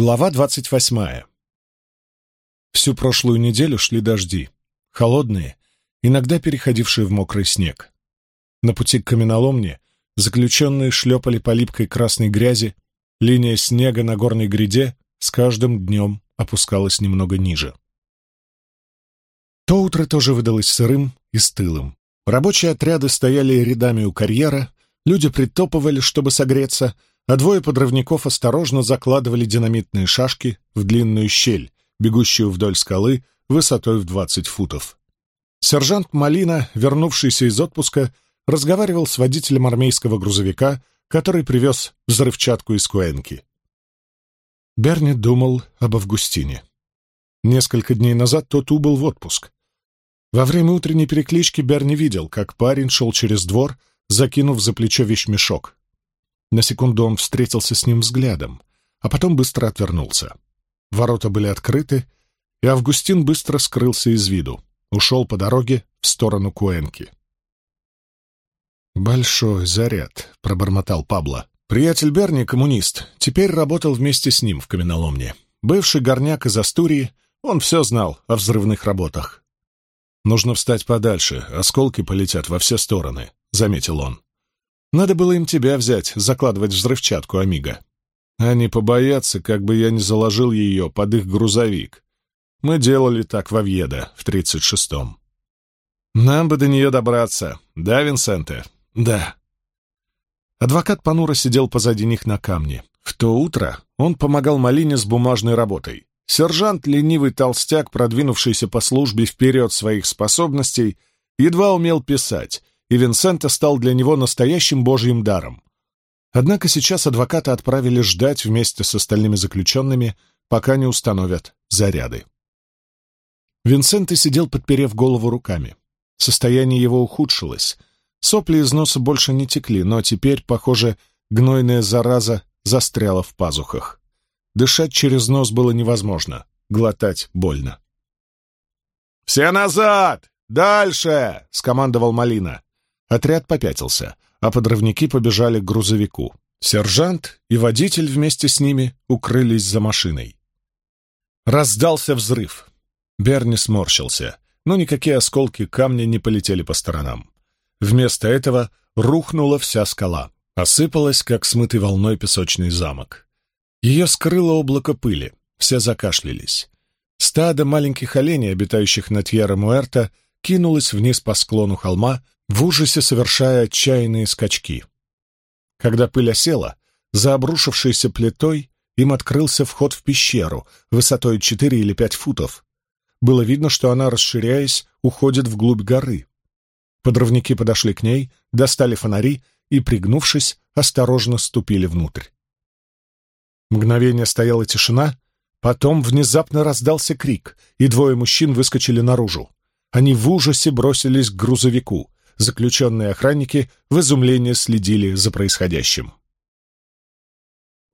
Глава двадцать восьмая. Всю прошлую неделю шли дожди, холодные, иногда переходившие в мокрый снег. На пути к каменоломне заключенные шлепали по липкой красной грязи, линия снега на горной гряде с каждым днем опускалась немного ниже. То утро тоже выдалось сырым и стылым. Рабочие отряды стояли рядами у карьера, люди притопывали, чтобы согреться — а двое подрывников осторожно закладывали динамитные шашки в длинную щель, бегущую вдоль скалы высотой в двадцать футов. Сержант Малина, вернувшийся из отпуска, разговаривал с водителем армейского грузовика, который привез взрывчатку из Куэнки. Берни думал об Августине. Несколько дней назад тот убыл в отпуск. Во время утренней переклички Берни видел, как парень шел через двор, закинув за плечо вещмешок. На секунду он встретился с ним взглядом, а потом быстро отвернулся. Ворота были открыты, и Августин быстро скрылся из виду, ушел по дороге в сторону Куэнки. «Большой заряд», — пробормотал Пабло. Приятель Берни, коммунист, теперь работал вместе с ним в каменоломне. Бывший горняк из Астурии, он все знал о взрывных работах. «Нужно встать подальше, осколки полетят во все стороны», — заметил он. Надо было им тебя взять, закладывать взрывчатку, Амиго. Они побоятся, как бы я не заложил ее под их грузовик. Мы делали так во Вьеда в тридцать шестом. Нам бы до нее добраться. Да, Винсенте? Да. Адвокат понуро сидел позади них на камне. В то утро он помогал Малине с бумажной работой. Сержант, ленивый толстяк, продвинувшийся по службе вперед своих способностей, едва умел писать, и Винсента стал для него настоящим божьим даром. Однако сейчас адвоката отправили ждать вместе с остальными заключенными, пока не установят заряды. Винсента сидел, подперев голову руками. Состояние его ухудшилось. Сопли из носа больше не текли, но теперь, похоже, гнойная зараза застряла в пазухах. Дышать через нос было невозможно, глотать больно. «Все назад! Дальше!» — скомандовал Малина. Отряд попятился, а подрывники побежали к грузовику. Сержант и водитель вместе с ними укрылись за машиной. Раздался взрыв. Берни сморщился, но никакие осколки камня не полетели по сторонам. Вместо этого рухнула вся скала, осыпалась, как смытый волной песочный замок. Ее скрыло облако пыли, все закашлялись. Стадо маленьких оленей, обитающих на Тьерра-Муэрто, кинулось вниз по склону холма, в ужасе совершая отчаянные скачки. Когда пыль осела, за обрушившейся плитой им открылся вход в пещеру высотой четыре или пять футов. Было видно, что она, расширяясь, уходит вглубь горы. Подрывники подошли к ней, достали фонари и, пригнувшись, осторожно ступили внутрь. Мгновение стояла тишина, потом внезапно раздался крик, и двое мужчин выскочили наружу. Они в ужасе бросились к грузовику. Заключенные охранники в изумлении следили за происходящим.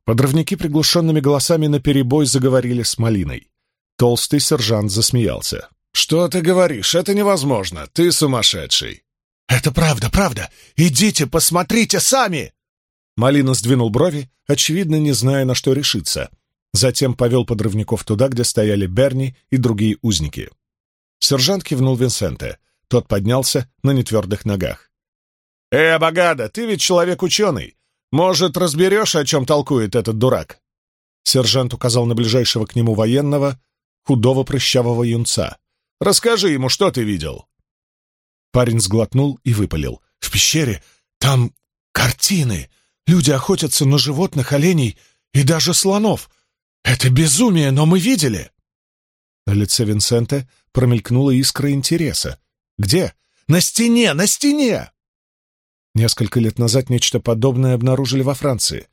Подрывники приглушенными голосами наперебой заговорили с Малиной. Толстый сержант засмеялся. «Что ты говоришь? Это невозможно. Ты сумасшедший!» «Это правда, правда! Идите, посмотрите сами!» Малина сдвинул брови, очевидно, не зная, на что решиться. Затем повел подрывников туда, где стояли Берни и другие узники. Сержант кивнул Винсенте. Тот поднялся на нетвердых ногах. «Эй, Абагада, ты ведь человек-ученый. Может, разберешь, о чем толкует этот дурак?» Сержант указал на ближайшего к нему военного, худого прыщавого юнца. «Расскажи ему, что ты видел?» Парень сглотнул и выпалил. «В пещере там картины. Люди охотятся на животных, оленей и даже слонов. Это безумие, но мы видели!» На лице Винсента промелькнула искра интереса. Где? На стене! На стене!» Несколько лет назад нечто подобное обнаружили во Франции.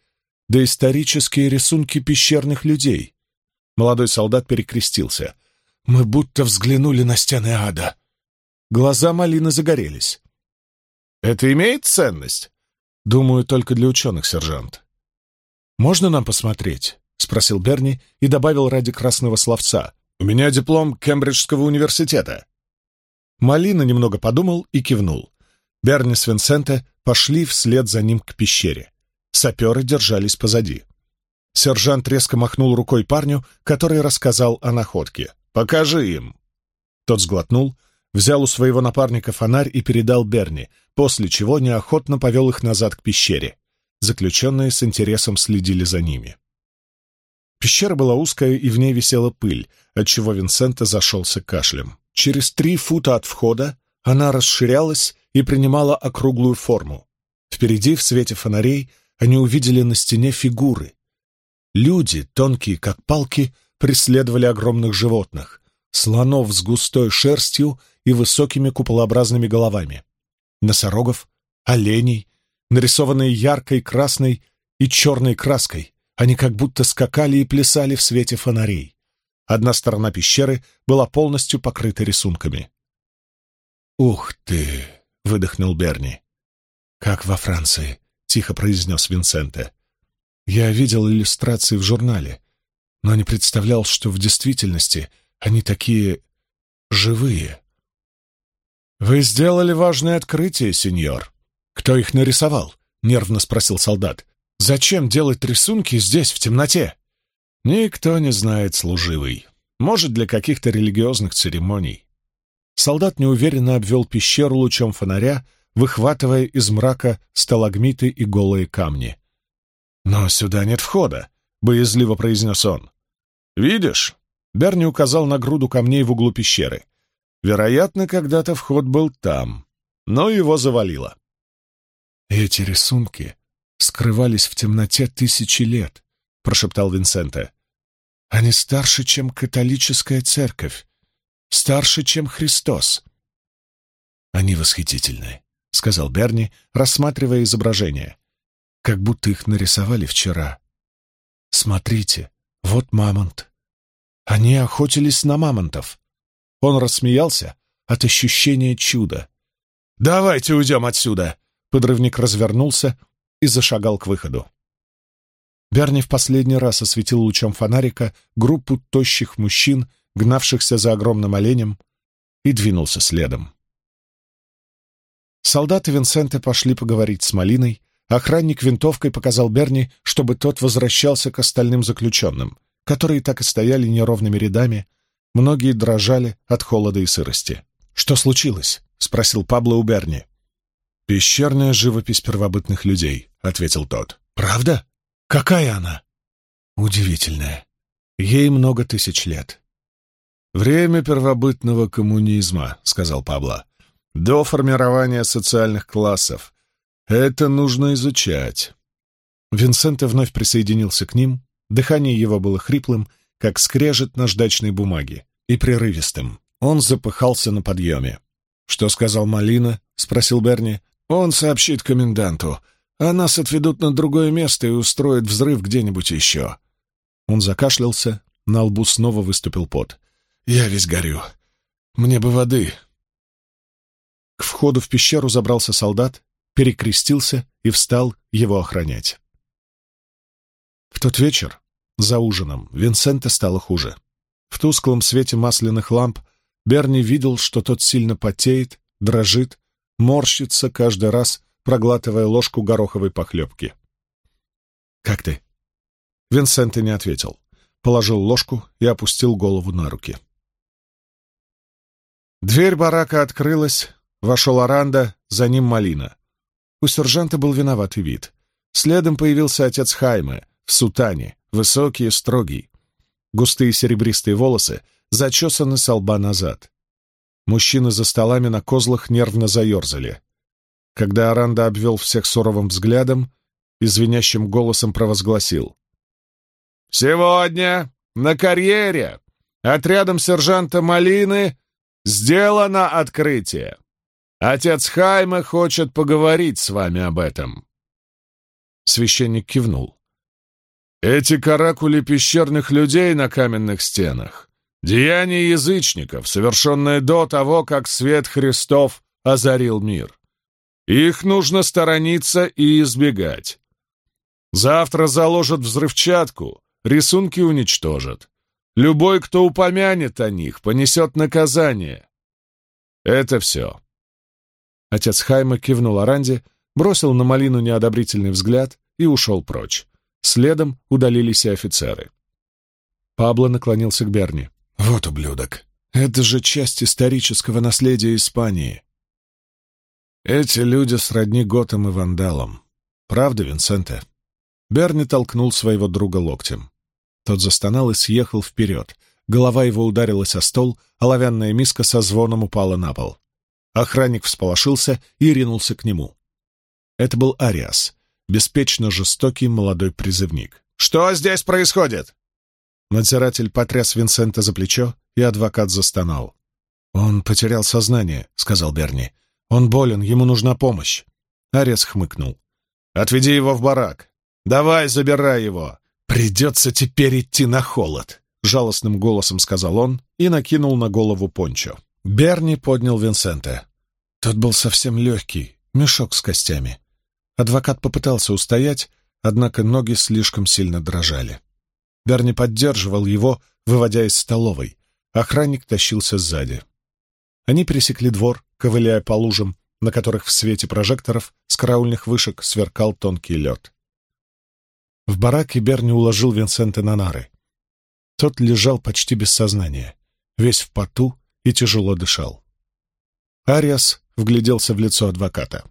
Да исторические рисунки пещерных людей. Молодой солдат перекрестился. «Мы будто взглянули на стены ада». Глаза Малины загорелись. «Это имеет ценность?» «Думаю, только для ученых, сержант». «Можно нам посмотреть?» — спросил Берни и добавил ради красного словца. «У меня диплом Кембриджского университета». Малина немного подумал и кивнул. Берни с Винсенте пошли вслед за ним к пещере. Саперы держались позади. Сержант резко махнул рукой парню, который рассказал о находке. «Покажи им!» Тот сглотнул, взял у своего напарника фонарь и передал Берни, после чего неохотно повел их назад к пещере. Заключенные с интересом следили за ними. Пещера была узкая, и в ней висела пыль, отчего Винсента зашелся кашлем. Через три фута от входа она расширялась и принимала округлую форму. Впереди, в свете фонарей, они увидели на стене фигуры. Люди, тонкие как палки, преследовали огромных животных, слонов с густой шерстью и высокими куполообразными головами, носорогов, оленей, нарисованные яркой красной и черной краской. Они как будто скакали и плясали в свете фонарей. Одна сторона пещеры была полностью покрыта рисунками. «Ух ты!» — выдохнул Берни. «Как во Франции», — тихо произнес Винсенте. «Я видел иллюстрации в журнале, но не представлял, что в действительности они такие живые». «Вы сделали важное открытие, сеньор. Кто их нарисовал?» — нервно спросил солдат. «Зачем делать рисунки здесь, в темноте?» «Никто не знает, служивый. Может, для каких-то религиозных церемоний. Солдат неуверенно обвел пещеру лучом фонаря, выхватывая из мрака сталагмиты и голые камни. «Но сюда нет входа», — боязливо произнес он. «Видишь?» — Берни указал на груду камней в углу пещеры. «Вероятно, когда-то вход был там, но его завалило». «Эти рисунки скрывались в темноте тысячи лет», — прошептал Винсенте. «Они старше, чем католическая церковь старше, чем Христос. Они восхитительны, — сказал Берни, рассматривая изображение, как будто их нарисовали вчера. Смотрите, вот мамонт. Они охотились на мамонтов. Он рассмеялся от ощущения чуда. «Давайте уйдем отсюда!» Подрывник развернулся и зашагал к выходу. Берни в последний раз осветил лучом фонарика группу тощих мужчин гнавшихся за огромным оленем, и двинулся следом. Солдаты Винсента пошли поговорить с Малиной, охранник винтовкой показал Берни, чтобы тот возвращался к остальным заключенным, которые так и стояли неровными рядами, многие дрожали от холода и сырости. «Что случилось?» — спросил Пабло у Берни. «Пещерная живопись первобытных людей», — ответил тот. «Правда? Какая она?» «Удивительная. Ей много тысяч лет. «Время первобытного коммунизма», — сказал Пабло. «До формирования социальных классов. Это нужно изучать». Винсенте вновь присоединился к ним. Дыхание его было хриплым, как скрежет наждачной бумаги, и прерывистым. Он запыхался на подъеме. «Что сказал Малина?» — спросил Берни. «Он сообщит коменданту, а нас отведут на другое место и устроят взрыв где-нибудь еще». Он закашлялся, на лбу снова выступил пот. Я весь горю. Мне бы воды. К входу в пещеру забрался солдат, перекрестился и встал его охранять. В тот вечер, за ужином, Винсента стало хуже. В тусклом свете масляных ламп Берни видел, что тот сильно потеет, дрожит, морщится каждый раз, проглатывая ложку гороховой похлебки. «Как ты?» Винсента не ответил. Положил ложку и опустил голову на руки. Дверь барака открылась, вошел Аранда, за ним Малина. У сержанта был виноватый вид. Следом появился отец Хайме, в сутане, высокий и строгий. Густые серебристые волосы зачесаны со лба назад. Мужчины за столами на козлах нервно заерзали. Когда Аранда обвел всех суровым взглядом, извинящим голосом провозгласил. «Сегодня на карьере отрядом сержанта Малины Сделано открытие. Отец Хайма хочет поговорить с вами об этом. Священник кивнул. Эти каракули пещерных людей на каменных стенах — деяния язычников, совершенные до того, как свет Христов озарил мир. Их нужно сторониться и избегать. Завтра заложат взрывчатку, рисунки уничтожат. Любой, кто упомянет о них, понесет наказание. Это все. Отец Хайма кивнул Аранде, бросил на малину неодобрительный взгляд и ушел прочь. Следом удалились и офицеры. Пабло наклонился к Берни. «Вот ублюдок! Это же часть исторического наследия Испании!» «Эти люди сродни готам и вандалам. Правда, Винсенте?» Берни толкнул своего друга локтем. Тот застонал и съехал вперед. Голова его ударилась о стол, а оловянная миска со звоном упала на пол. Охранник всполошился и ринулся к нему. Это был Ариас, беспечно жестокий молодой призывник. «Что здесь происходит?» Надзиратель потряс Винсента за плечо, и адвокат застонал. «Он потерял сознание», — сказал Берни. «Он болен, ему нужна помощь». Ариас хмыкнул. «Отведи его в барак. Давай, забирай его. Придется теперь идти на холод», — жалостным голосом сказал он и накинул на голову пончо. Берни поднял Винсента. Тот был совсем легкий, мешок с костями. Адвокат попытался устоять, однако ноги слишком сильно дрожали. Берни поддерживал его, выводя из столовой. Охранник тащился сзади. Они пересекли двор, ковыляя по лужам, на которых в свете прожекторов с караульных вышек сверкал тонкий лед. В бараке Берни уложил Винсента на нары. Тот лежал почти без сознания, весь в поту и тяжело дышал. Ариас вгляделся в лицо адвоката.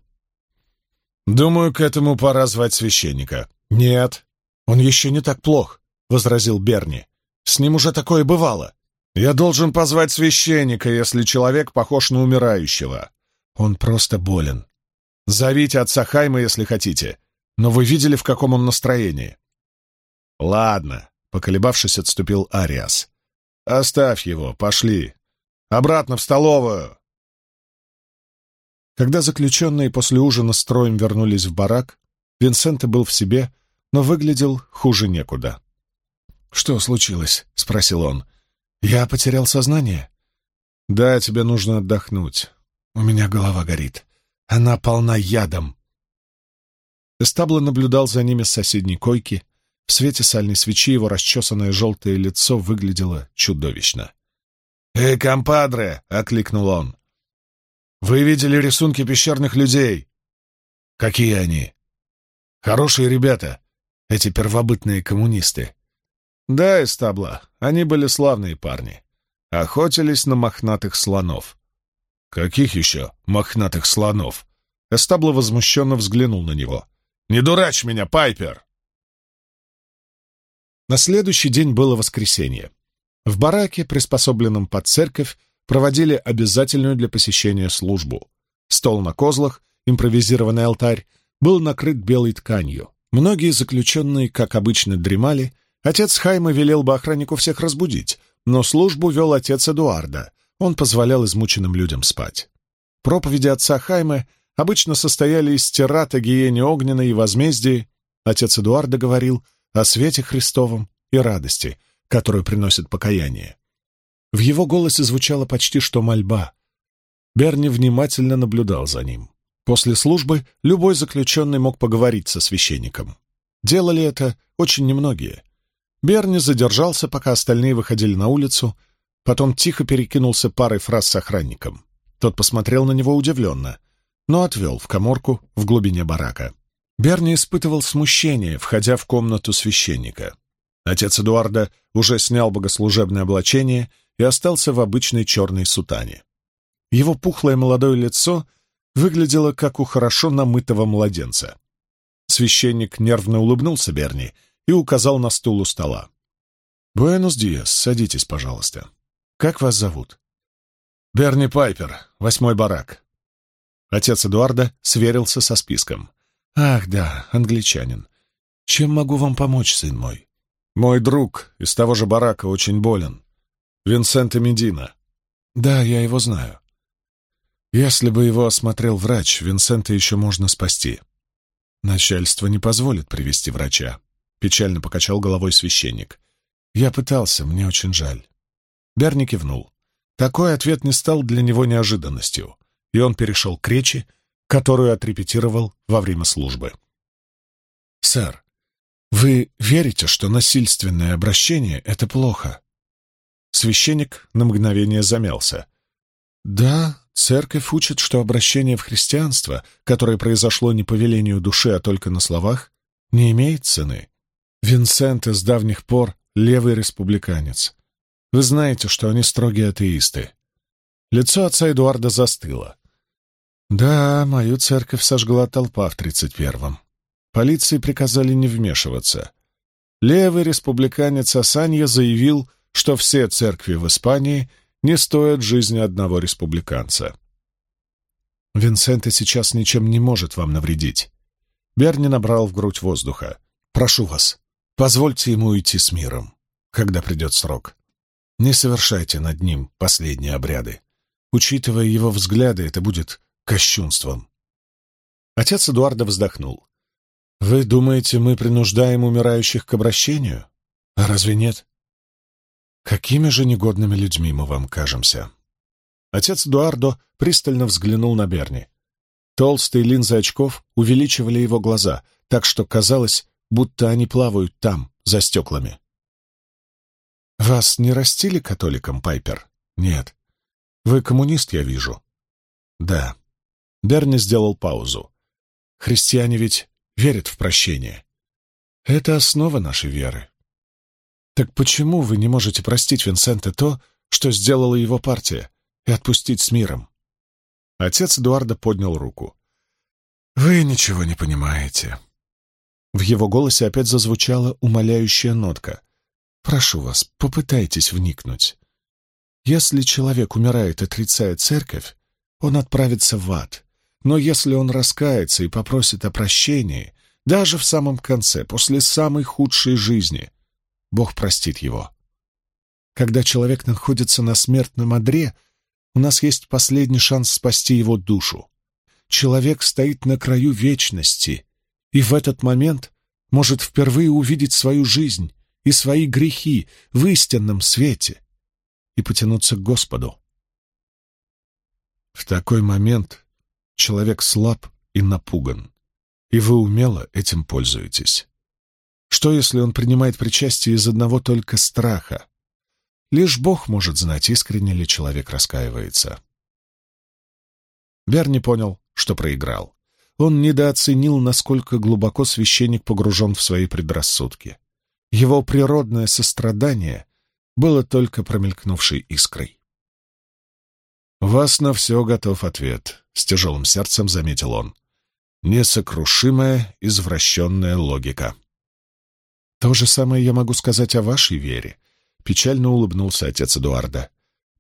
«Думаю, к этому пора звать священника». «Нет, он еще не так плох», — возразил Берни. «С ним уже такое бывало. Я должен позвать священника, если человек похож на умирающего. Он просто болен. Зовите отца Хайма, если хотите. Но вы видели, в каком он настроении?» «Ладно», — поколебавшись, отступил Ариас. «Оставь его, пошли. Обратно в столовую!» Когда заключенные после ужина строем вернулись в барак, Винсента был в себе, но выглядел хуже некуда. «Что случилось?» — спросил он. «Я потерял сознание?» «Да, тебе нужно отдохнуть. У меня голова горит. Она полна ядом». Эстабло наблюдал за ними с соседней койки. В свете сальной свечи его расчесанное желтое лицо выглядело чудовищно. «Эй, компадре!» — окликнул он. «Вы видели рисунки пещерных людей?» «Какие они?» «Хорошие ребята, эти первобытные коммунисты». «Да, Эстабла, они были славные парни. Охотились на мохнатых слонов». «Каких еще мохнатых слонов?» Эстабло возмущенно взглянул на него. «Не дурачь меня, Пайпер!» На следующий день было воскресенье. В бараке, приспособленном под церковь, проводили обязательную для посещения службу. Стол на козлах, импровизированный алтарь, был накрыт белой тканью. Многие заключенные, как обычно, дремали. Отец Хайма велел бы охраннику всех разбудить, но службу вел отец Эдуарда. Он позволял измученным людям спать. Проповеди отца Хайма обычно состояли из тират о гиене огненной и возмездии. Отец Эдуарда говорил о свете Христовом и радости — которую приносит покаяние. В его голосе звучала почти что мольба. Берни внимательно наблюдал за ним. После службы любой заключенный мог поговорить со священником. Делали это очень немногие. Берни задержался, пока остальные выходили на улицу, потом тихо перекинулся парой фраз с охранником. Тот посмотрел на него удивленно, но отвел в коморку в глубине барака. Берни испытывал смущение, входя в комнату священника. Отец Эдуарда уже снял богослужебное облачение и остался в обычной черной сутане. Его пухлое молодое лицо выглядело, как у хорошо намытого младенца. Священник нервно улыбнулся Берни и указал на стул у стола. «Буэнос диас, садитесь, пожалуйста. Как вас зовут?» «Берни Пайпер, восьмой барак». Отец Эдуарда сверился со списком. «Ах, да, англичанин. Чем могу вам помочь, сын мой?» Мой друг из того же барака очень болен. Винсент Медина. Да, я его знаю. Если бы его осмотрел врач, Винсента еще можно спасти. Начальство не позволит привести врача. Печально покачал головой священник. Я пытался, мне очень жаль. Берни кивнул. Такой ответ не стал для него неожиданностью, и он перешел к речи, которую отрепетировал во время службы. «Сэр, вы верите, что насильственное обращение — это плохо? Священник на мгновение замялся. Да, церковь учит, что обращение в христианство, которое произошло не по велению души, а только на словах, не имеет цены. Винсент с давних пор левый республиканец. Вы знаете, что они строгие атеисты. Лицо отца Эдуарда застыло. Да, мою церковь сожгла толпа в тридцать первом. Полиции приказали не вмешиваться. Левый республиканец Асанья заявил, что все церкви в Испании не стоят жизни одного республиканца. Винсента сейчас ничем не может вам навредить. Берни набрал в грудь воздуха. «Прошу вас, позвольте ему уйти с миром, когда придет срок. Не совершайте над ним последние обряды. Учитывая его взгляды, это будет кощунством». Отец Эдуарда вздохнул. «Вы думаете, мы принуждаем умирающих к обращению? А разве нет? Какими же негодными людьми мы вам кажемся?» Отец Эдуардо пристально взглянул на Берни. Толстые линзы очков увеличивали его глаза, так что казалось, будто они плавают там, за стеклами. «Вас не растили католиком, Пайпер?» «Нет». «Вы коммунист, я вижу». «Да». Берни сделал паузу. «Христиане ведь верят в прощение. Это основа нашей веры. Так почему вы не можете простить Винсента то, что сделала его партия, и отпустить с миром?» Отец Эдуарда поднял руку. «Вы ничего не понимаете». В его голосе опять зазвучала умоляющая нотка. «Прошу вас, попытайтесь вникнуть. Если человек умирает, отрицая церковь, он отправится в ад. Но если он раскается и попросит о прощении, даже в самом конце, после самой худшей жизни, Бог простит его. Когда человек находится на смертном одре, у нас есть последний шанс спасти его душу. Человек стоит на краю вечности, и в этот момент может впервые увидеть свою жизнь и свои грехи в истинном свете и потянуться к Господу. В такой момент человек слаб и напуган, и вы умело этим пользуетесь. Что, если он принимает причастие из одного только страха? Лишь Бог может знать, искренне ли человек раскаивается. Берни понял, что проиграл. Он недооценил, насколько глубоко священник погружен в свои предрассудки. Его природное сострадание было только промелькнувшей искрой. «У вас на все готов ответ», — с тяжелым сердцем заметил он. «Несокрушимая, извращенная логика». «То же самое я могу сказать о вашей вере», — печально улыбнулся отец Эдуарда.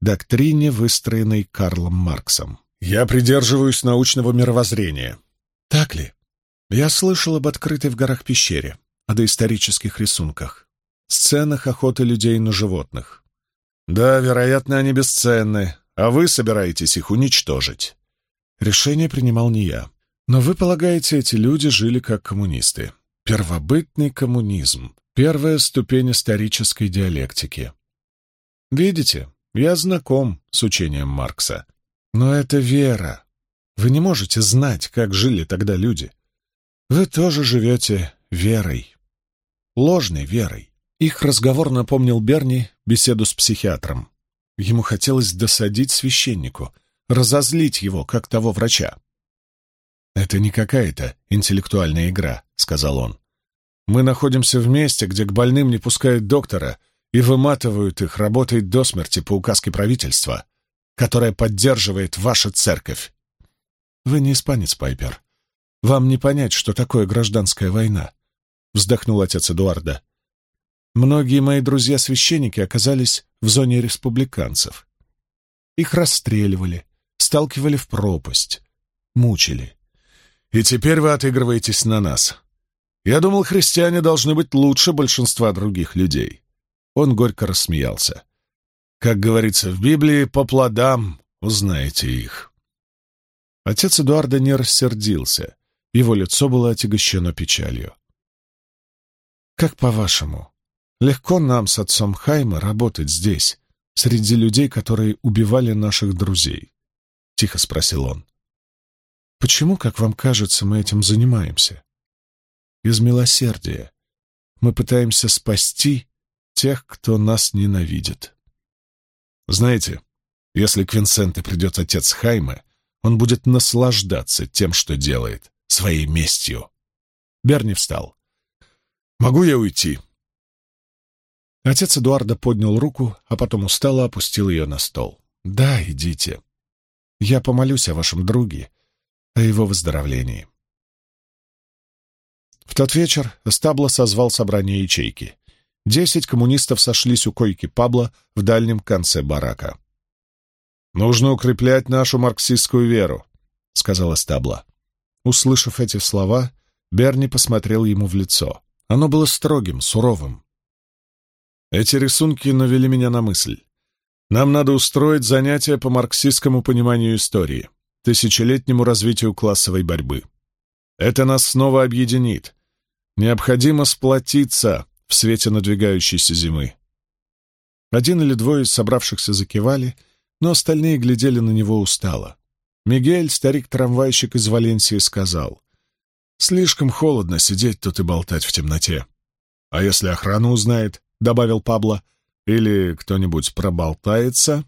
«Доктрине, выстроенной Карлом Марксом. Я придерживаюсь научного мировоззрения». «Так ли? Я слышал об открытой в горах пещере, о доисторических рисунках, сценах охоты людей на животных. Да, вероятно, они бесценны, а вы собираетесь их уничтожить». Решение принимал не я. Но вы полагаете, эти люди жили как коммунисты. Первобытный коммунизм. Первая ступень исторической диалектики. Видите, я знаком с учением Маркса. Но это вера. Вы не можете знать, как жили тогда люди. Вы тоже живете верой. Ложной верой. Их разговор напомнил Берни беседу с психиатром. Ему хотелось досадить священнику, разозлить его, как того врача. «Это не какая-то интеллектуальная игра», — сказал он. Мы находимся в месте, где к больным не пускают доктора и выматывают их, работает до смерти по указке правительства, которое поддерживает ваша церковь. Вы не испанец, Пайпер. Вам не понять, что такое гражданская война, — вздохнул отец Эдуарда. Многие мои друзья-священники оказались в зоне республиканцев. Их расстреливали, сталкивали в пропасть, мучили. И теперь вы отыгрываетесь на нас. Я думал, христиане должны быть лучше большинства других людей. Он горько рассмеялся. Как говорится в Библии, по плодам узнаете их. Отец Эдуарда не рассердился. Его лицо было отягощено печалью. «Как по-вашему, легко нам с отцом Хайма работать здесь, среди людей, которые убивали наших друзей?» — тихо спросил он. «Почему, как вам кажется, мы этим занимаемся?» из милосердия. Мы пытаемся спасти тех, кто нас ненавидит. Знаете, если к Винсенте придет отец Хайме, он будет наслаждаться тем, что делает, своей местью. Берни встал. Могу я уйти?» Отец Эдуарда поднял руку, а потом устало опустил ее на стол. «Да, идите. Я помолюсь о вашем друге, о его выздоровлении». В тот вечер Эстабло созвал собрание ячейки. Десять коммунистов сошлись у койки Пабло в дальнем конце барака. «Нужно укреплять нашу марксистскую веру», — сказала Стабла. Услышав эти слова, Берни посмотрел ему в лицо. Оно было строгим, суровым. «Эти рисунки навели меня на мысль. Нам надо устроить занятия по марксистскому пониманию истории, тысячелетнему развитию классовой борьбы. Это нас снова объединит. Необходимо сплотиться в свете надвигающейся зимы». Один или двое из собравшихся закивали, но остальные глядели на него устало. Мигель, старик-трамвайщик из Валенсии, сказал, «Слишком холодно сидеть тут и болтать в темноте». «А если охрана узнает?» — добавил Пабло. «Или кто-нибудь проболтается?»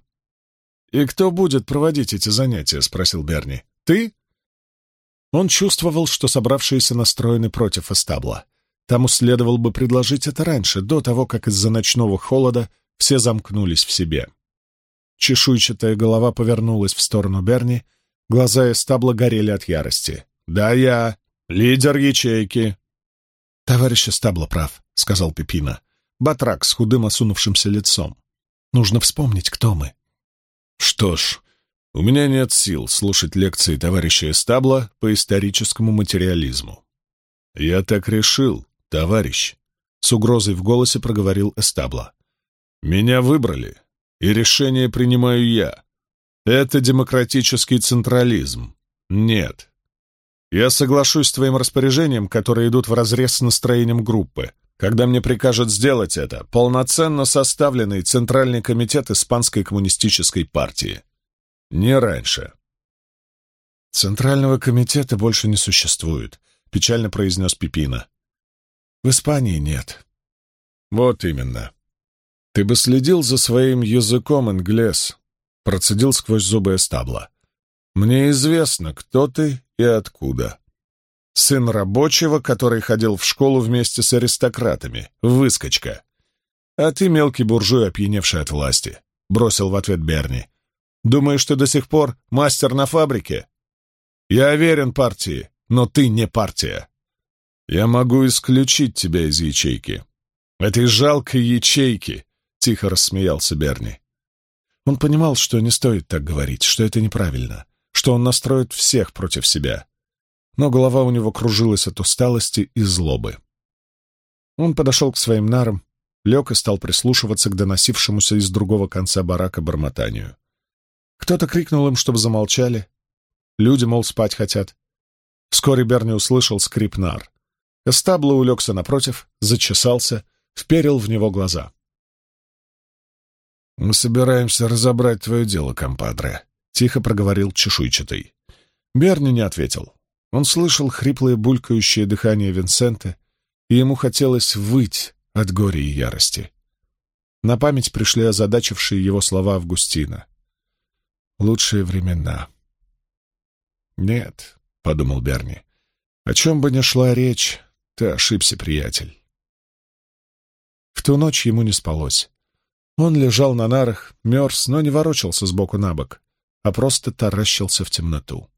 «И кто будет проводить эти занятия?» — спросил Берни. «Ты?» Он чувствовал, что собравшиеся настроены против эстабла. Тому следовало бы предложить это раньше, до того, как из-за ночного холода все замкнулись в себе. Чешуйчатая голова повернулась в сторону Берни, Глаза Эстабла горели от ярости. «Да, я. Лидер ячейки». «Товарищ Эстабло прав», — сказал Пепина. Батрак с худым осунувшимся лицом. «Нужно вспомнить, кто мы». «Что ж, у меня нет сил слушать лекции товарища Эстабла по историческому материализму». «Я так решил, товарищ», — с угрозой в голосе проговорил Эстабла. «Меня выбрали, и решение принимаю я. Это демократический централизм. Нет. Я соглашусь с твоим распоряжением, которые идут вразрез с настроением группы, когда мне прикажут сделать это полноценно составленный Центральный комитет Испанской коммунистической партии. Не раньше. Центрального комитета больше не существует, печально произнес Пипина. В Испании нет. Вот именно. Ты бы следил за своим языком, инглес, Процедил сквозь зубы эстабла. «Мне известно, кто ты и откуда. Сын рабочего, который ходил в школу вместе с аристократами. Выскочка. А ты мелкий буржуй, опьяневший от власти», — бросил в ответ Берни. «Думаешь, ты до сих пор мастер на фабрике? Я верен партии, но ты не партия. Я могу исключить тебя из ячейки. Этой жалкой ячейки», — тихо рассмеялся Берни. Он понимал, что не стоит так говорить, что это неправильно, что он настроит всех против себя. Но голова у него кружилась от усталости и злобы. Он подошел к своим нарам, лег и стал прислушиваться к доносившемуся из другого конца барака бормотанию. Кто-то крикнул им, чтобы замолчали. Люди, мол, спать хотят. Вскоре Берни услышал скрип нар. Эстабло улегся напротив, зачесался, вперил в него глаза. «Мы собираемся разобрать твое дело, компадре», — тихо проговорил чешуйчатый. Берни не ответил. Он слышал хриплое булькающее дыхание Винсента, и ему хотелось выть от горя и ярости. На память пришли озадачившие его слова Августина. «Лучшие времена». «Нет», — подумал Берни, — «о чем бы ни шла речь, ты ошибся, приятель». В ту ночь ему не спалось. Он лежал на нарах, мерз, но не ворочался сбоку на бок, а просто таращился в темноту.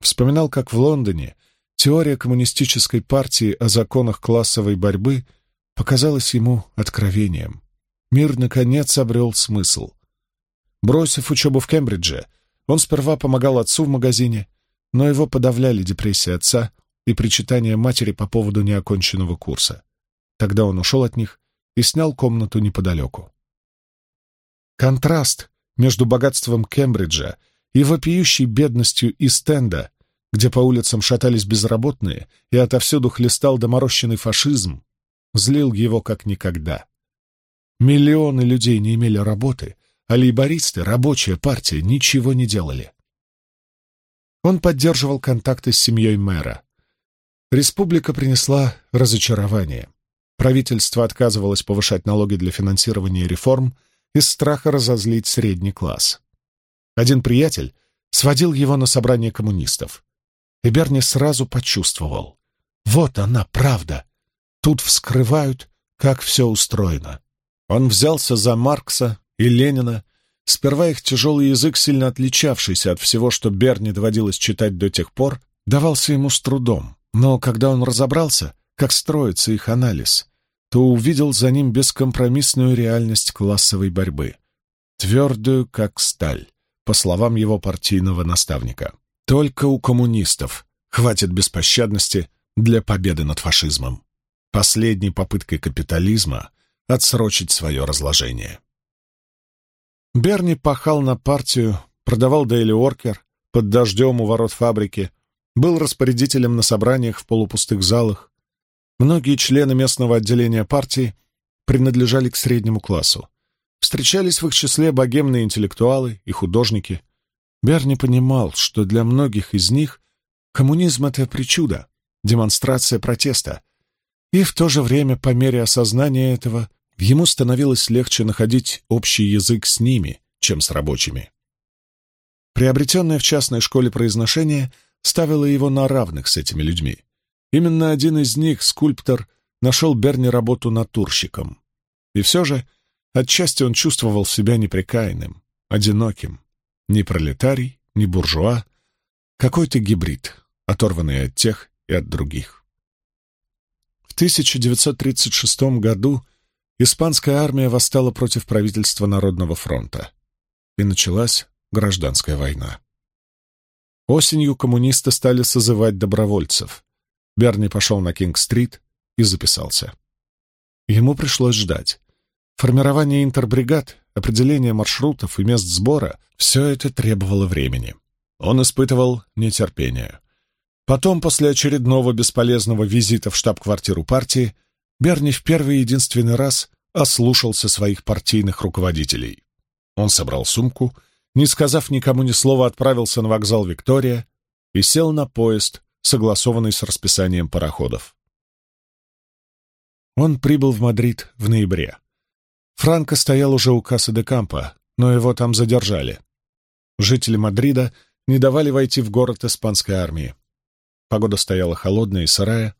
Вспоминал, как в Лондоне теория коммунистической партии о законах классовой борьбы показалась ему откровением. Мир, наконец, обрел смысл. Бросив учебу в Кембридже, он сперва помогал отцу в магазине, но его подавляли депрессия отца и причитания матери по поводу неоконченного курса. Тогда он ушел от них и снял комнату неподалеку. Контраст между богатством Кембриджа и вопиющей бедностью Истенда, где по улицам шатались безработные и отовсюду хлестал доморощенный фашизм, злил его как никогда. Миллионы людей не имели работы, а лейбористы, рабочая партия, ничего не делали. Он поддерживал контакты с семьей мэра. Республика принесла разочарование. Правительство отказывалось повышать налоги для финансирования реформ из страха разозлить средний класс. Один приятель сводил его на собрание коммунистов. И Берни сразу почувствовал. Вот она, правда. Тут вскрывают, как все устроено. Он взялся за Маркса и Ленина, сперва их тяжелый язык, сильно отличавшийся от всего, что Берни доводилось читать до тех пор, давался ему с трудом. Но когда он разобрался, как строится их анализ, то увидел за ним бескомпромиссную реальность классовой борьбы, твердую, как сталь, по словам его партийного наставника. Только у коммунистов хватит беспощадности для победы над фашизмом. Последней попыткой капитализма отсрочить свое разложение. Берни пахал на партию, продавал Дейли Оркер под дождем у ворот фабрики, был распорядителем на собраниях в полупустых залах, Многие члены местного отделения партии принадлежали к среднему классу. Встречались в их числе богемные интеллектуалы и художники. Берни понимал, что для многих из них коммунизм — это причуда, демонстрация протеста. И в то же время, по мере осознания этого, ему становилось легче находить общий язык с ними, чем с рабочими. Приобретенное в частной школе произношение ставило его на равных с этими людьми. Именно один из них, скульптор, нашел Берни работу натурщиком. И все же, отчасти он чувствовал себя непрекаянным, одиноким. Ни пролетарий, ни буржуа, какой-то гибрид, оторванный от тех и от других. В 1936 году испанская армия восстала против правительства Народного фронта, и началась гражданская война. Осенью коммунисты стали созывать добровольцев. Берни пошел на Кинг-стрит и записался. Ему пришлось ждать. Формирование интербригад, определение маршрутов и мест сбора — все это требовало времени. Он испытывал нетерпение. Потом, после очередного бесполезного визита в штаб-квартиру партии, Берни в первый и единственный раз ослушался своих партийных руководителей. Он собрал сумку, не сказав никому ни слова, отправился на вокзал «Виктория» и сел на поезд, согласованный с расписанием пароходов. Он прибыл в Мадрид в ноябре. Франко стоял уже у Каса-де-Кампо, но его там задержали. Жители Мадрида не давали войти в город испанской армии. Погода стояла холодная и сырая,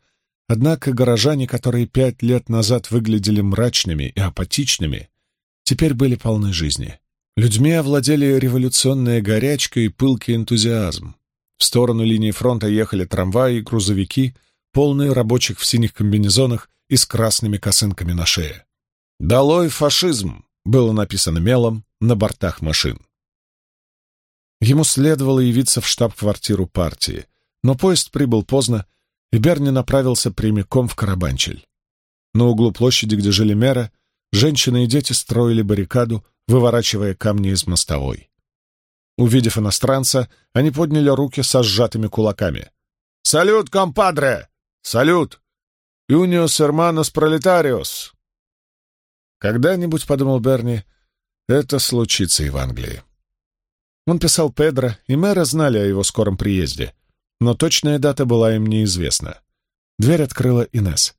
однако горожане, которые пять лет назад выглядели мрачными и апатичными, теперь были полны жизни. Людьми овладели революционная горячка и пылкий энтузиазм. В сторону линии фронта ехали трамваи и грузовики, полные рабочих в синих комбинезонах и с красными косынками на шее. «Долой фашизм!» было написано мелом на бортах машин. Ему следовало явиться в штаб-квартиру партии, но поезд прибыл поздно, и Берни направился прямиком в Карабанчель. На углу площади, где жили мэра, женщины и дети строили баррикаду, выворачивая камни из мостовой. Увидев иностранца, они подняли руки со сжатыми кулаками. «Салют, компадре! Салют! Юниос hermanos пролетариус!» Когда-нибудь, — подумал Берни, — это случится и в Англии. Он писал Педро, и мэра знали о его скором приезде, но точная дата была им неизвестна. Дверь открыла Инес.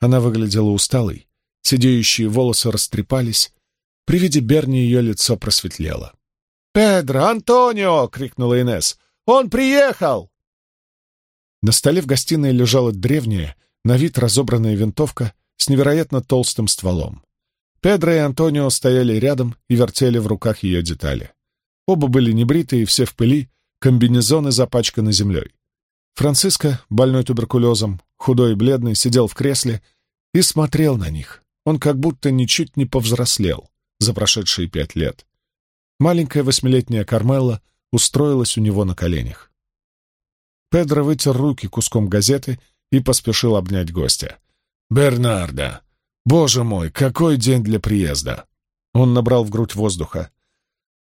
Она выглядела усталой, сидеющие волосы растрепались. При виде Берни ее лицо просветлело. «Педро! Антонио!» — крикнула Инес. «Он приехал!» На столе в гостиной лежала древняя, на вид разобранная винтовка с невероятно толстым стволом. Педро и Антонио стояли рядом и вертели в руках ее детали. Оба были небритые, все в пыли, комбинезоны запачканы землей. Франциско, больной туберкулезом, худой и бледный, сидел в кресле и смотрел на них. Он как будто ничуть не повзрослел за прошедшие пять лет. Маленькая восьмилетняя Кармелла устроилась у него на коленях. Педро вытер руки куском газеты и поспешил обнять гостя. «Бернардо! Боже мой, какой день для приезда!» Он набрал в грудь воздуха.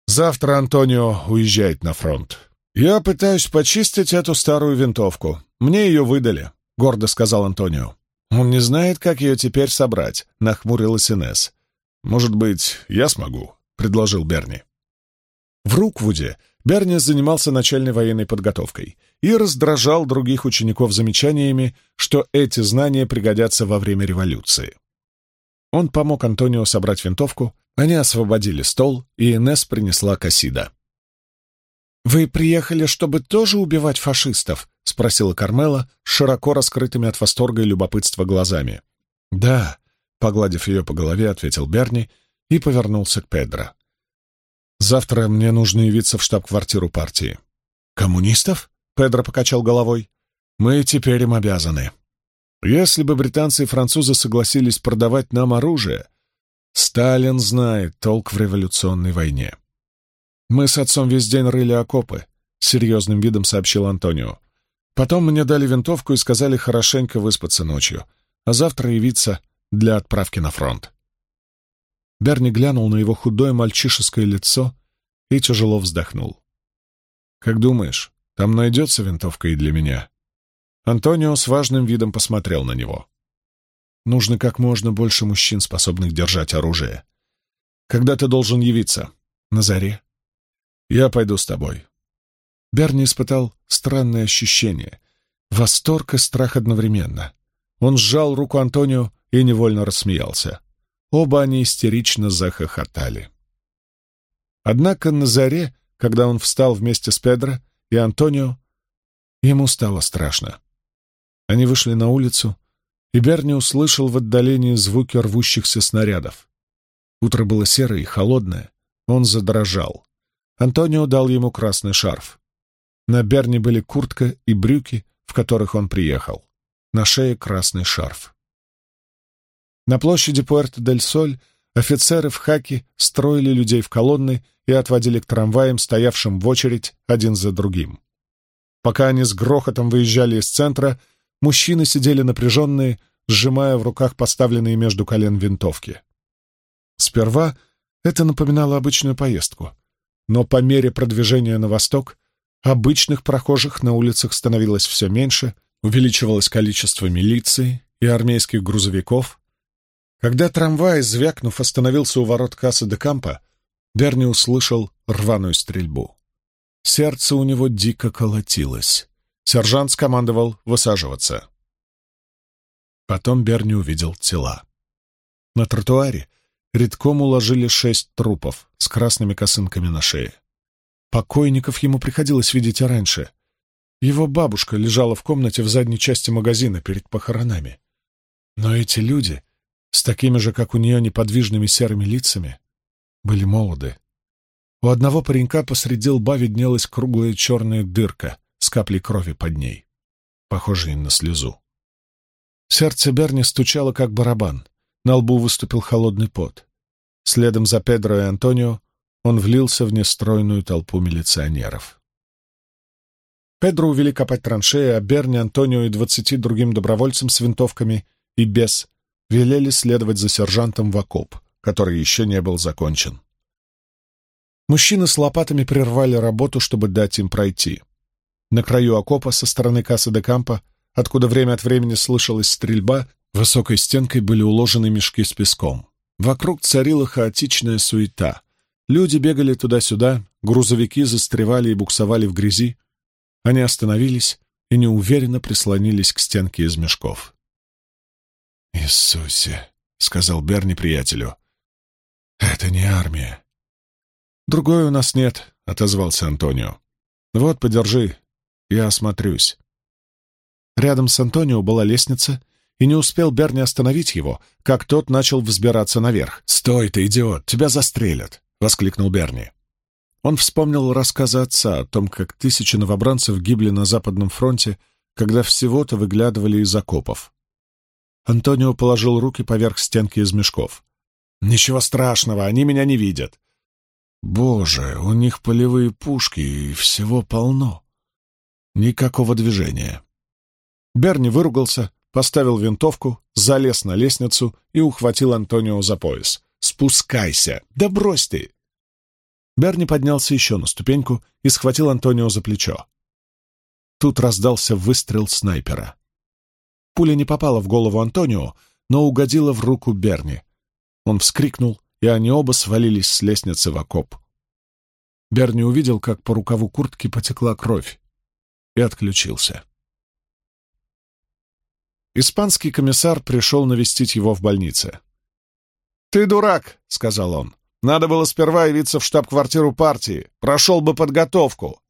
«Завтра Антонио уезжает на фронт. Я пытаюсь почистить эту старую винтовку. Мне ее выдали», — гордо сказал Антонио. «Он не знает, как ее теперь собрать», — нахмурилась Инесс. «Может быть, я смогу», — предложил Берни. В Руквуде Берни занимался начальной военной подготовкой и раздражал других учеников замечаниями, что эти знания пригодятся во время революции. Он помог Антонио собрать винтовку, они освободили стол, и Инесс принесла Кассида. «Вы приехали, чтобы тоже убивать фашистов?» — спросила Кармела, широко раскрытыми от восторга и любопытства глазами. «Да», — погладив ее по голове, ответил Берни и повернулся к Педро. «Завтра мне нужно явиться в штаб-квартиру партии». «Коммунистов?» — Педро покачал головой. «Мы теперь им обязаны. Если бы британцы и французы согласились продавать нам оружие, Сталин знает толк в революционной войне. Мы с отцом весь день рыли окопы, — серьезным видом сообщил Антонио. Потом мне дали винтовку и сказали хорошенько выспаться ночью, а завтра явиться для отправки на фронт. Берни глянул на его худое мальчишеское лицо и тяжело вздохнул. «Как думаешь, там найдется винтовка и для меня?» Антонио с важным видом посмотрел на него. «Нужно как можно больше мужчин, способных держать оружие. Когда ты должен явиться? На заре?» «Я пойду с тобой». Берни испытал странное ощущение. Восторг и страх одновременно. Он сжал руку Антонио и невольно рассмеялся. Оба они истерично захохотали. Однако на заре, когда он встал вместе с Педро и Антонио, ему стало страшно. Они вышли на улицу, и Берни услышал в отдалении звуки рвущихся снарядов. Утро было серое и холодное, он задрожал. Антонио дал ему красный шарф. На Берни были куртка и брюки, в которых он приехал. На шее красный шарф. На площади Пуэрто-дель-Соль офицеры в хаке строили людей в колонны и отводили к трамваям, стоявшим в очередь один за другим. Пока они с грохотом выезжали из центра, Мужчины сидели напряженные, сжимая в руках поставленные между колен винтовки. Сперва это напоминало обычную поездку, но по мере продвижения на восток обычных прохожих на улицах становилось все меньше, увеличивалось количество милиции и армейских грузовиков. Когда трамвай, звякнув, остановился у ворот кассы де Кампа, Берни услышал рваную стрельбу. Сердце у него дико колотилось. Сержант скомандовал высаживаться. Потом Берни увидел тела. На тротуаре редком уложили шесть трупов с красными косынками на шее. Покойников ему приходилось видеть раньше. Его бабушка лежала в комнате в задней части магазина перед похоронами. Но эти люди, с такими же, как у нее, неподвижными серыми лицами, были молоды. У одного паренька посреди лба виднелась круглая черная дырка, с каплей крови под ней, похожей на слезу. Сердце Берни стучало, как барабан. На лбу выступил холодный пот. Следом за Педро и Антонио он влился в нестройную толпу милиционеров. Педро увели копать траншеи, а Берни, Антонио и двадцати другим добровольцам с винтовками и без велели следовать за сержантом в окоп, который еще не был закончен. Мужчины с лопатами прервали работу, чтобы дать им пройти. На краю окопа со стороны кассы де Кампа, откуда время от времени слышалась стрельба, высокой стенкой были уложены мешки с песком. Вокруг царила хаотичная суета. Люди бегали туда-сюда, грузовики застревали и буксовали в грязи. Они остановились и неуверенно прислонились к стенке из мешков. «Иисусе!» — сказал Берни приятелю. «Это не армия». «Другой у нас нет», — отозвался Антонио. «Вот, подержи, я осмотрюсь. Рядом с Антонио была лестница, и не успел Берни остановить его, как тот начал взбираться наверх. «Стой ты, идиот, тебя застрелят!» — воскликнул Берни. Он вспомнил рассказы отца о том, как тысячи новобранцев гибли на Западном фронте, когда всего-то выглядывали из окопов. Антонио положил руки поверх стенки из мешков. «Ничего страшного, они меня не видят». «Боже, у них полевые пушки, и всего полно. Никакого движения. Берни выругался, поставил винтовку, залез на лестницу и ухватил Антонио за пояс. «Спускайся! Да брось ты!» Берни поднялся еще на ступеньку и схватил Антонио за плечо. Тут раздался выстрел снайпера. Пуля не попала в голову Антонио, но угодила в руку Берни. Он вскрикнул, и они оба свалились с лестницы в окоп. Берни увидел, как по рукаву куртки потекла кровь и отключился. Испанский комиссар пришел навестить его в больнице. «Ты дурак», — сказал он. «Надо было сперва явиться в штаб-квартиру партии. Прошел бы подготовку».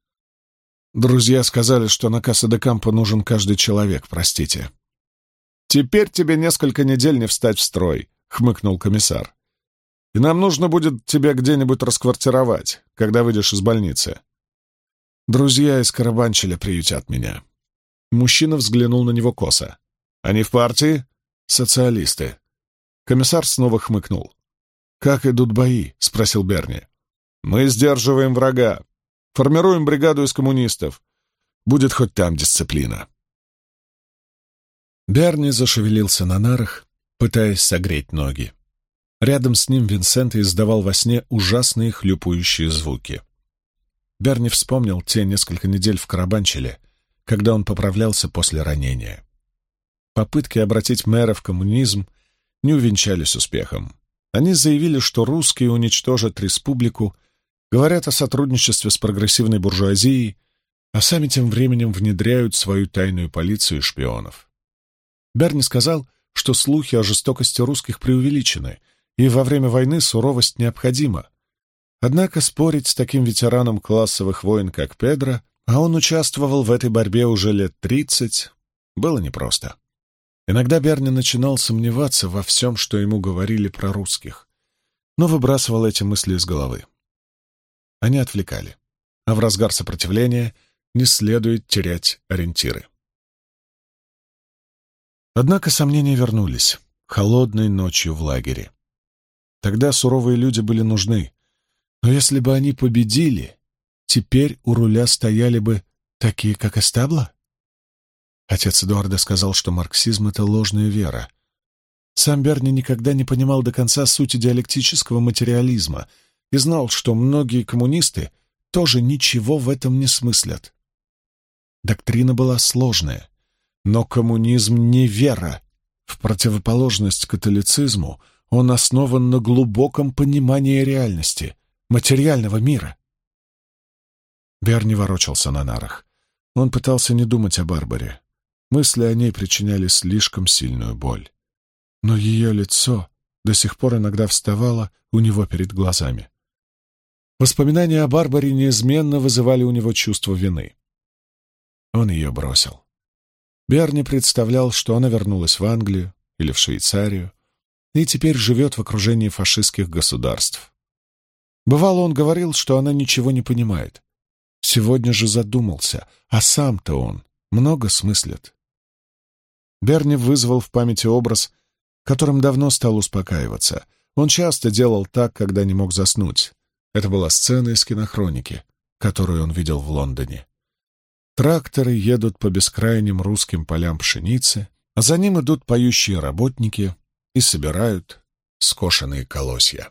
Друзья сказали, что на Касса де Кампо нужен каждый человек, простите. «Теперь тебе несколько недель не встать в строй», — хмыкнул комиссар. «И нам нужно будет тебя где-нибудь расквартировать, когда выйдешь из больницы. Друзья из Карабанчеля приютят меня». Мужчина взглянул на него косо. «Они в партии?» «Социалисты». Комиссар снова хмыкнул. «Как идут бои?» — спросил Берни. «Мы сдерживаем врага. Формируем бригаду из коммунистов. Будет хоть там дисциплина». Берни зашевелился на нарах, пытаясь согреть ноги. Рядом с ним Винсент издавал во сне ужасные хлюпающие звуки. Берни вспомнил те несколько недель в Карабанчеле, когда он поправлялся после ранения. Попытки обратить мэра в коммунизм не увенчались успехом. Они заявили, что русские уничтожат республику, говорят о сотрудничестве с прогрессивной буржуазией, а сами тем временем внедряют свою тайную полицию шпионов. Берни сказал, что слухи о жестокости русских преувеличены, и во время войны суровость необходима. Однако спорить с таким ветераном классовых войн, как Педро, а он участвовал в этой борьбе уже лет тридцать, было непросто. Иногда Берни начинал сомневаться во всем, что ему говорили про русских, но выбрасывал эти мысли из головы. Они отвлекали, а в разгар сопротивления не следует терять ориентиры. Однако сомнения вернулись, холодной ночью в лагере. Тогда суровые люди были нужны, но если бы они победили, теперь у руля стояли бы такие, как Эстабло? Отец Эдуарда сказал, что марксизм — это ложная вера. Сам Берни никогда не понимал до конца сути диалектического материализма и знал, что многие коммунисты тоже ничего в этом не смыслят. Доктрина была сложная, но коммунизм не вера. В противоположность католицизму он основан на глубоком понимании реальности, материального мира. Берни ворочался на нарах. Он пытался не думать о Барбаре. Мысли о ней причиняли слишком сильную боль. Но ее лицо до сих пор иногда вставало у него перед глазами. Воспоминания о Барбаре неизменно вызывали у него чувство вины. Он ее бросил. Берни представлял, что она вернулась в Англию или в Швейцарию и теперь живет в окружении фашистских государств. Бывало, он говорил, что она ничего не понимает. Сегодня же задумался, а сам-то он много смыслит. Берни вызвал в памяти образ, которым давно стал успокаиваться. Он часто делал так, когда не мог заснуть. Это была сцена из кинохроники, которую он видел в Лондоне. Тракторы едут по бескрайним русским полям пшеницы, а за ним идут поющие работники и собирают скошенные колосья.